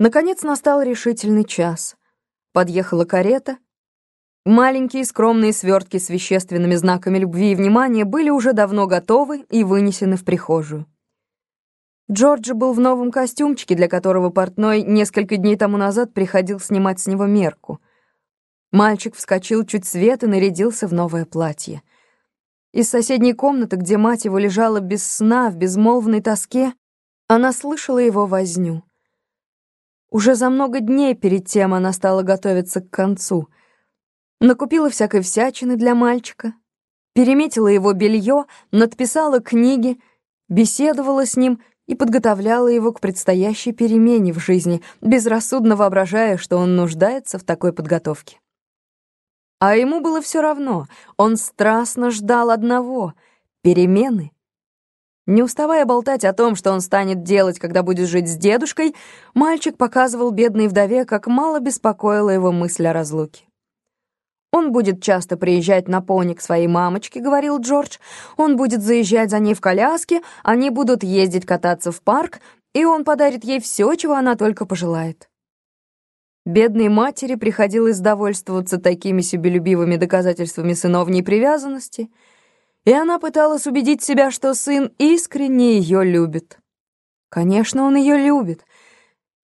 Наконец настал решительный час. Подъехала карета. Маленькие скромные свертки с вещественными знаками любви и внимания были уже давно готовы и вынесены в прихожую. Джорджи был в новом костюмчике, для которого портной несколько дней тому назад приходил снимать с него мерку. Мальчик вскочил чуть свет и нарядился в новое платье. Из соседней комнаты, где мать его лежала без сна, в безмолвной тоске, она слышала его возню. Уже за много дней перед тем она стала готовиться к концу. Накупила всякой всячины для мальчика, переметила его белье, надписала книги, беседовала с ним и подготовляла его к предстоящей перемене в жизни, безрассудно воображая, что он нуждается в такой подготовке. А ему было все равно, он страстно ждал одного — перемены — не уставая болтать о том, что он станет делать, когда будет жить с дедушкой, мальчик показывал бедной вдове, как мало беспокоила его мысль о разлуке. «Он будет часто приезжать на пони к своей мамочке», — говорил Джордж. «Он будет заезжать за ней в коляске, они будут ездить кататься в парк, и он подарит ей все, чего она только пожелает». Бедной матери приходилось довольствоваться такими себелюбивыми доказательствами сыновней привязанности — и она пыталась убедить себя, что сын искренне ее любит. Конечно, он ее любит.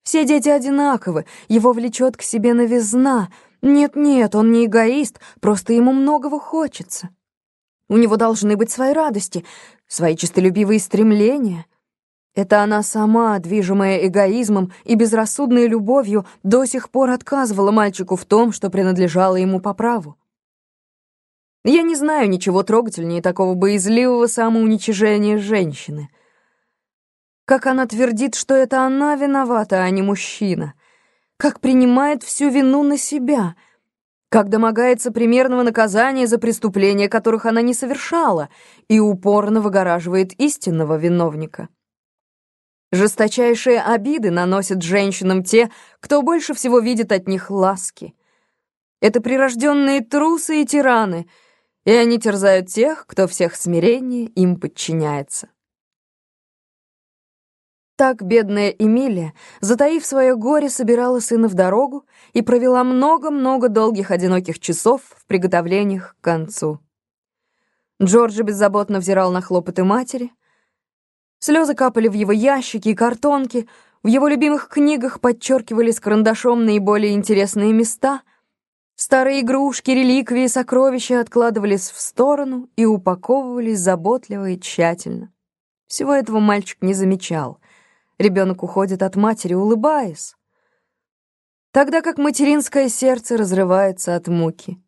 Все дети одинаковы, его влечет к себе новизна. Нет-нет, он не эгоист, просто ему многого хочется. У него должны быть свои радости, свои честолюбивые стремления. Это она сама, движимая эгоизмом и безрассудной любовью, до сих пор отказывала мальчику в том, что принадлежало ему по праву. Я не знаю ничего трогательнее такого боязливого самоуничижения женщины. Как она твердит, что это она виновата, а не мужчина. Как принимает всю вину на себя. Как домогается примерного наказания за преступления, которых она не совершала, и упорно выгораживает истинного виновника. Жесточайшие обиды наносят женщинам те, кто больше всего видит от них ласки. Это прирожденные трусы и тираны — и они терзают тех, кто всех смирение им подчиняется. Так бедная Эмилия, затаив свое горе, собирала сына в дорогу и провела много-много долгих одиноких часов в приготовлениях к концу. Джорджи беззаботно взирал на хлопоты матери. Слезы капали в его ящики и картонки, в его любимых книгах подчеркивались карандашом наиболее интересные места — Старые игрушки, реликвии, сокровища откладывались в сторону и упаковывались заботливо и тщательно. Всего этого мальчик не замечал. Ребенок уходит от матери, улыбаясь. Тогда как материнское сердце разрывается от муки.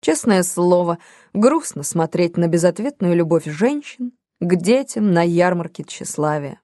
Честное слово, грустно смотреть на безответную любовь женщин к детям на ярмарке тщеславия.